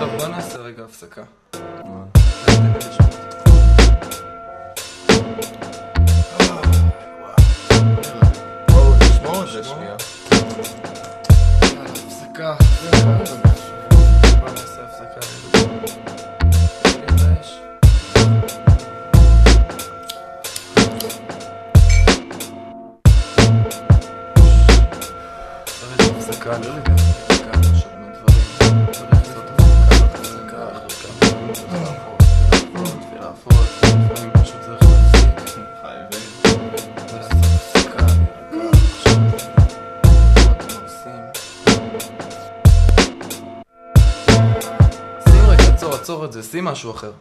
טוב, בוא נעשה רגע הפסקה. הפסקה. בוא נעשה הפסקה. יש. צריך הפסקה, עצור את זה, שים משהו אחר.